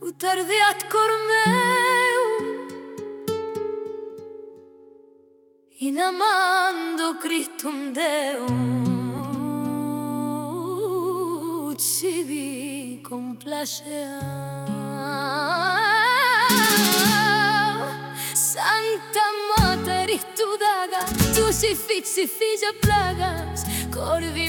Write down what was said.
utardiat cor meu in amando Christum Deum civi Santa Materis tu daga, crucifixi filla plagas, corvi